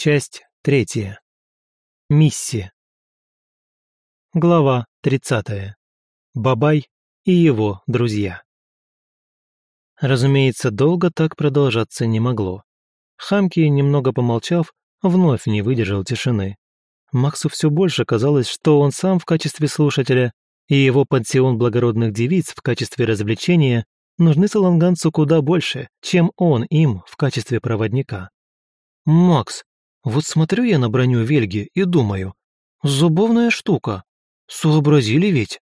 Часть третья. Мисси. Глава тридцатая. Бабай и его друзья. Разумеется, долго так продолжаться не могло. Хамки, немного помолчав, вновь не выдержал тишины. Максу все больше казалось, что он сам в качестве слушателя и его пансион благородных девиц в качестве развлечения нужны саланганцу куда больше, чем он им в качестве проводника. «Макс, вот смотрю я на броню Вельги и думаю, зубовная штука. Сообразили ведь?»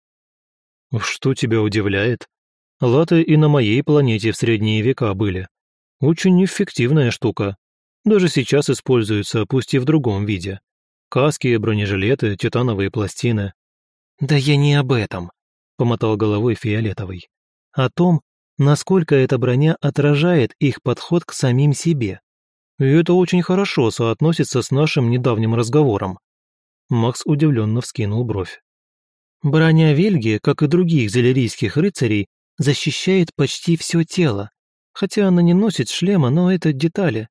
«Что тебя удивляет? Латы и на моей планете в средние века были. Очень эффективная штука. Даже сейчас используются, пусть и в другом виде. Каски, бронежилеты, титановые пластины». «Да я не об этом», — помотал головой Фиолетовый. «О том, насколько эта броня отражает их подход к самим себе. И это очень хорошо соотносится с нашим недавним разговором. Макс удивленно вскинул бровь. Броня Вельги, как и других залерийских рыцарей, защищает почти все тело. Хотя она не носит шлема, но это детали.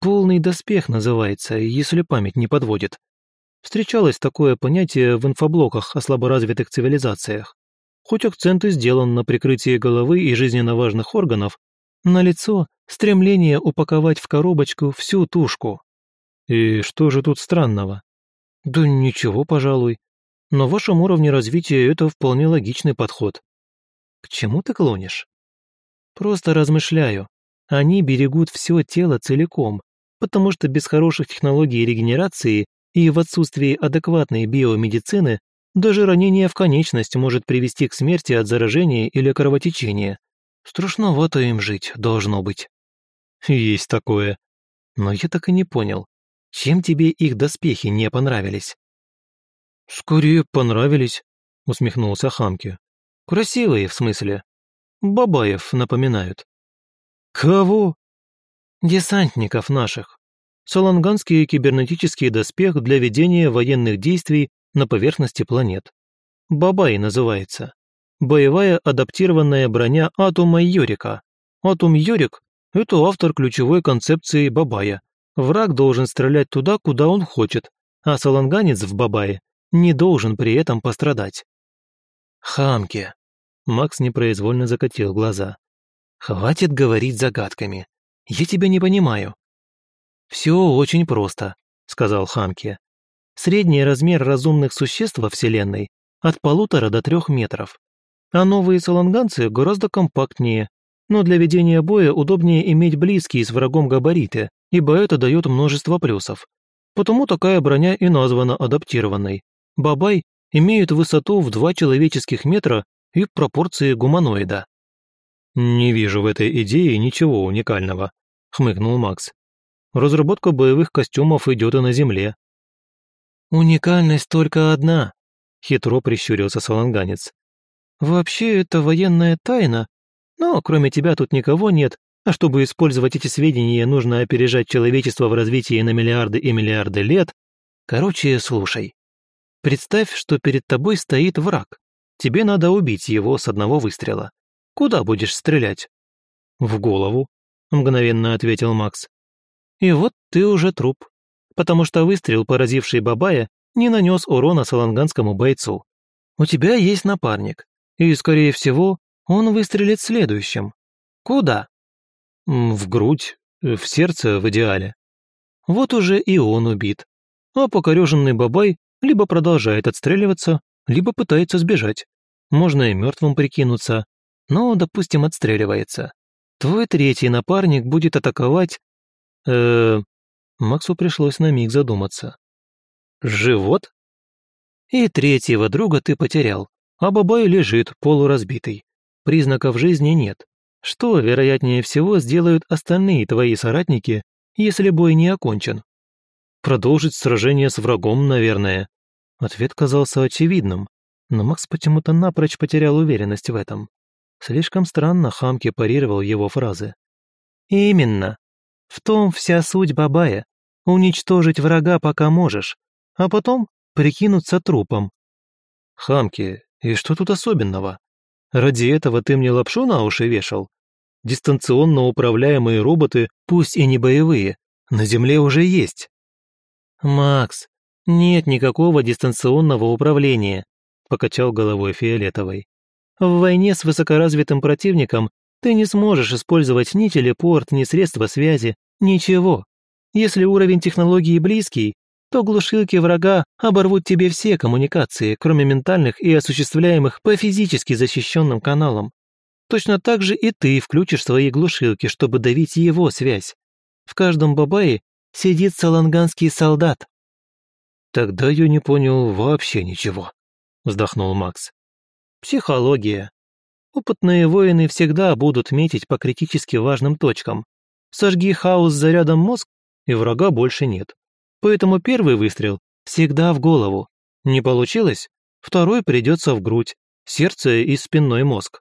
Полный доспех называется, если память не подводит. Встречалось такое понятие в инфоблоках о слаборазвитых цивилизациях. Хоть акцент и сделан на прикрытии головы и жизненно важных органов, на лицо стремление упаковать в коробочку всю тушку. И что же тут странного? Да ничего, пожалуй. На вашем уровне развития это вполне логичный подход. К чему ты клонишь? Просто размышляю. Они берегут все тело целиком, потому что без хороших технологий регенерации и в отсутствии адекватной биомедицины даже ранение в конечность может привести к смерти от заражения или кровотечения. Страшновато им жить, должно быть. Есть такое. Но я так и не понял, чем тебе их доспехи не понравились? Скорее понравились, усмехнулся Хамки. Красивые, в смысле. Бабаев напоминают. Кого? Десантников наших. Саланганский кибернетический доспех для ведения военных действий на поверхности планет. Бабай называется боевая адаптированная броня Атума Йорика. Атум Йорик – это автор ключевой концепции Бабая. Враг должен стрелять туда, куда он хочет, а саланганец в Бабае не должен при этом пострадать. Хамки. Макс непроизвольно закатил глаза. «Хватит говорить загадками. Я тебя не понимаю». «Все очень просто», — сказал Хамки. «Средний размер разумных существ во Вселенной от полутора до трех метров а новые саланганцы гораздо компактнее, но для ведения боя удобнее иметь близкие с врагом габариты, ибо это дает множество плюсов. Потому такая броня и названа адаптированной. Бабай имеют высоту в 2 человеческих метра и пропорции гуманоида. «Не вижу в этой идее ничего уникального», — хмыкнул Макс. «Разработка боевых костюмов идет и на Земле». «Уникальность только одна», — хитро прищурился саланганец. Вообще, это военная тайна, но кроме тебя тут никого нет, а чтобы использовать эти сведения, нужно опережать человечество в развитии на миллиарды и миллиарды лет. Короче, слушай. Представь, что перед тобой стоит враг. Тебе надо убить его с одного выстрела. Куда будешь стрелять? В голову, мгновенно ответил Макс. И вот ты уже труп, потому что выстрел, поразивший Бабая, не нанес урона саланганскому бойцу. У тебя есть напарник, и, скорее всего, он выстрелит следующим. Куда? В грудь, в сердце в идеале. Вот уже и он убит. А покореженный бабай либо продолжает отстреливаться, либо пытается сбежать. Можно и мертвым прикинуться, но, допустим, отстреливается. Твой третий напарник будет атаковать... Э, Максу пришлось на миг задуматься. Живот? И третьего друга ты потерял а Бабай лежит полуразбитый. Признаков жизни нет. Что, вероятнее всего, сделают остальные твои соратники, если бой не окончен? Продолжить сражение с врагом, наверное. Ответ казался очевидным, но Макс почему-то напрочь потерял уверенность в этом. Слишком странно Хамки парировал его фразы. «Именно. В том вся суть Бабая. Уничтожить врага пока можешь, а потом прикинуться трупом». «Хамки, и что тут особенного? Ради этого ты мне лапшу на уши вешал? Дистанционно управляемые роботы, пусть и не боевые, на Земле уже есть. «Макс, нет никакого дистанционного управления», – покачал головой Фиолетовой. «В войне с высокоразвитым противником ты не сможешь использовать ни телепорт, ни средства связи, ничего. Если уровень технологии близкий, то глушилки врага оборвут тебе все коммуникации, кроме ментальных и осуществляемых по физически защищенным каналам. Точно так же и ты включишь свои глушилки, чтобы давить его связь. В каждом бабае сидит саланганский солдат». «Тогда я не понял вообще ничего», — вздохнул Макс. «Психология. Опытные воины всегда будут метить по критически важным точкам. Сожги хаос зарядом мозг, и врага больше нет. Поэтому первый выстрел всегда в голову. Не получилось? Второй придется в грудь, сердце и спинной мозг.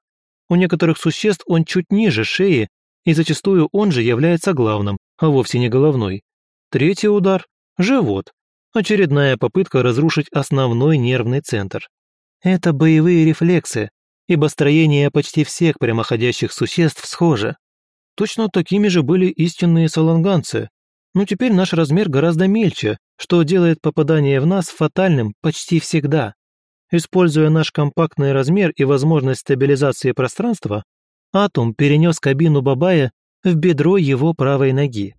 У некоторых существ он чуть ниже шеи, и зачастую он же является главным, а вовсе не головной. Третий удар – живот. Очередная попытка разрушить основной нервный центр. Это боевые рефлексы, ибо строение почти всех прямоходящих существ схоже. Точно такими же были истинные саланганцы, но теперь наш размер гораздо мельче, что делает попадание в нас фатальным почти всегда. Используя наш компактный размер и возможность стабилизации пространства, Атом перенес кабину Бабая в бедро его правой ноги.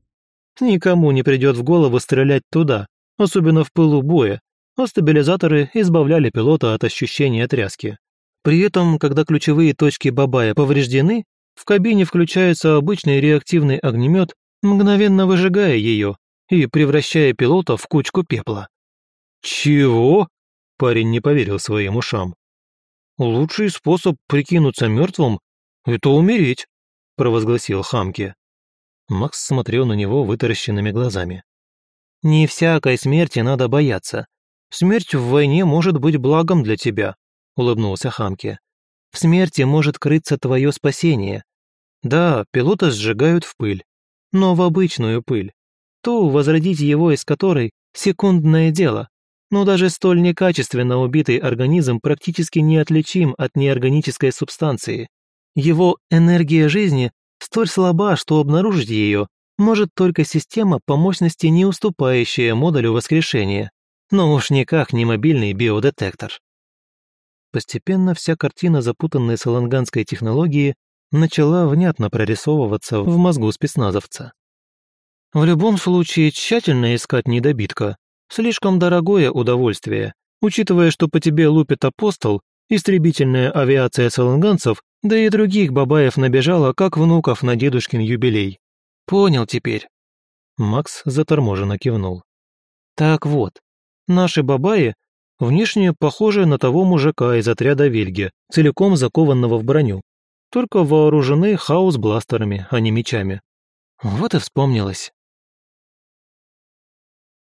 Никому не придет в голову стрелять туда, особенно в пылу боя, а стабилизаторы избавляли пилота от ощущения тряски. При этом, когда ключевые точки Бабая повреждены, в кабине включается обычный реактивный огнемет, мгновенно выжигая ее и превращая пилота в кучку пепла. «Чего?» – парень не поверил своим ушам. «Лучший способ прикинуться мертвым – это умереть», – провозгласил Хамки. Макс смотрел на него вытаращенными глазами. «Не всякой смерти надо бояться. Смерть в войне может быть благом для тебя», – улыбнулся Хамки. «В смерти может крыться твое спасение. Да, пилота сжигают в пыль, но в обычную пыль. Ту, возродить его из которой – секундное дело. Но даже столь некачественно убитый организм практически неотличим от неорганической субстанции. Его энергия жизни столь слаба, что обнаружить ее может только система по мощности не уступающая модулю воскрешения, но уж никак не мобильный биодетектор. Постепенно вся картина запутанной саланганской технологии начала внятно прорисовываться в мозгу спецназовца. В любом случае, тщательно искать недобитка – слишком дорогое удовольствие, учитывая, что по тебе лупит апостол, истребительная авиация саланганцев, да и других бабаев набежала, как внуков на дедушкин юбилей. Понял теперь. Макс заторможенно кивнул. Так вот, наши бабаи внешне похожи на того мужика из отряда Вильге, целиком закованного в броню только вооружены хаос-бластерами, а не мечами. Вот и вспомнилось.